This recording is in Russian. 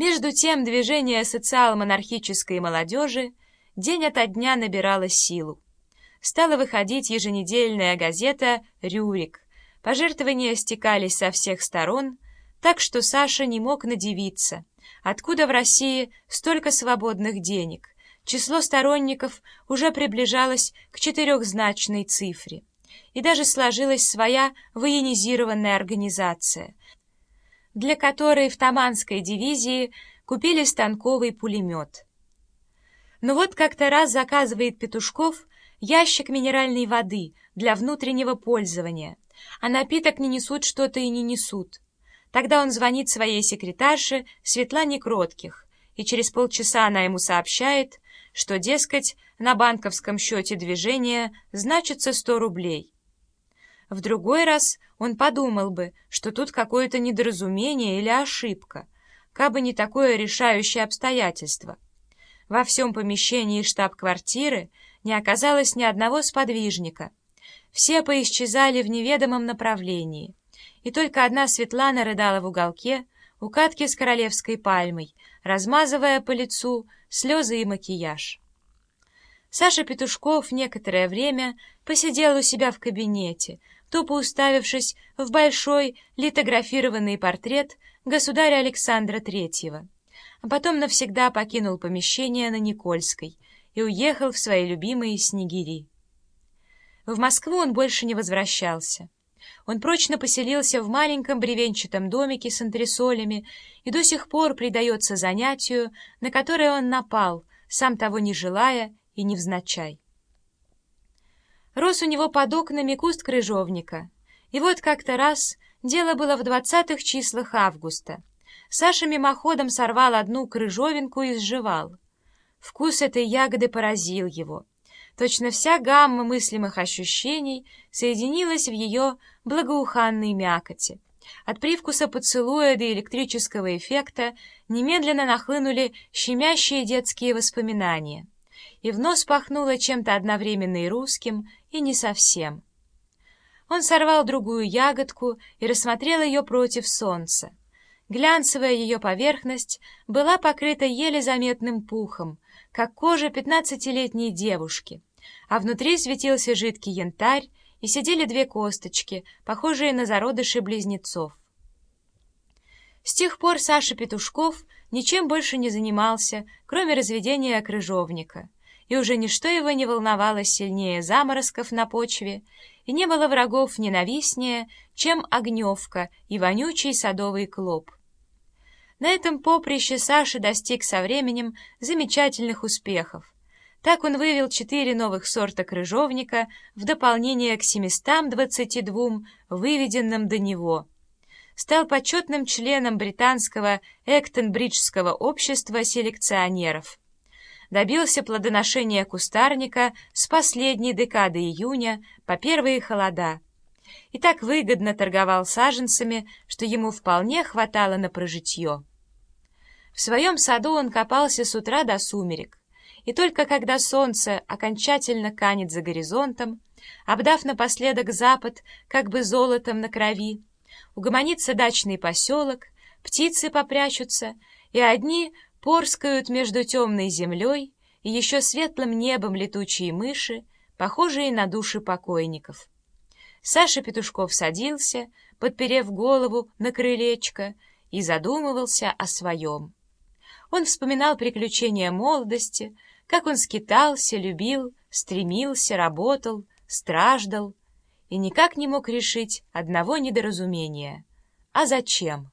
Между тем движение социал-монархической молодежи день ото дня набирало силу. Стала выходить еженедельная газета «Рюрик». Пожертвования стекались со всех сторон, так что Саша не мог надевиться, откуда в России столько свободных денег. Число сторонников уже приближалось к четырехзначной цифре. И даже сложилась своя военизированная организация, для которой в Таманской дивизии купили станковый пулемет. Но вот как-то раз заказывает Петушков ящик минеральной воды для внутреннего пользования, а напиток не несут что-то и не несут. Тогда он звонит своей секретарше Светлане Кротких, и через полчаса она ему сообщает, что, дескать, на банковском счете движения значится 100 рублей. В другой раз он подумал бы, что тут какое-то недоразумение или ошибка, кабы не такое решающее обстоятельство. Во всем помещении штаб-квартиры не оказалось ни одного сподвижника. Все поисчезали в неведомом направлении, и только одна Светлана рыдала в уголке у катки с королевской пальмой, размазывая по лицу слезы и макияж. Саша Петушков некоторое время посидел у себя в кабинете, тупо уставившись в большой литографированный портрет государя Александра Третьего, а потом навсегда покинул помещение на Никольской и уехал в свои любимые Снегири. В Москву он больше не возвращался. Он прочно поселился в маленьком бревенчатом домике с антресолями и до сих пор предается занятию, на которое он напал, сам того не желая и невзначай. Рос у него под окнами куст крыжовника. И вот как-то раз, дело было в двадцатых числах августа, Саша мимоходом сорвал одну крыжовинку и сживал. Вкус этой ягоды поразил его. Точно вся гамма мыслимых ощущений соединилась в ее благоуханной мякоти. От привкуса поцелуя до электрического эффекта немедленно нахлынули щемящие детские воспоминания и в нос пахнуло чем-то одновременно и русским, и не совсем. Он сорвал другую ягодку и рассмотрел ее против солнца. Глянцевая ее поверхность была покрыта еле заметным пухом, как кожа пятнадцатилетней девушки, а внутри светился жидкий янтарь, и сидели две косточки, похожие на зародыши близнецов. С тех пор Саша Петушков ничем больше не занимался, кроме разведения крыжовника — и уже ничто его не волновало сильнее заморозков на почве, и не было врагов ненавистнее, чем огневка и вонючий садовый клоп. На этом поприще Саша достиг со временем замечательных успехов. Так он вывел четыре новых сорта крыжовника в дополнение к 722 выведенным до него. Стал почетным членом британского Эктонбриджского общества селекционеров добился плодоношения кустарника с последней декады июня по первые холода и так выгодно торговал саженцами, что ему вполне хватало на прожитье. В своем саду он копался с утра до сумерек, и только когда солнце окончательно канет за горизонтом, обдав напоследок запад как бы золотом на крови, угомонится дачный поселок, птицы попрячутся, и одни порскают между темной землей и еще светлым небом летучие мыши, похожие на души покойников. Саша Петушков садился, подперев голову на крылечко, и задумывался о своем. Он вспоминал приключения молодости, как он скитался, любил, стремился, работал, страждал и никак не мог решить одного недоразумения. А зачем?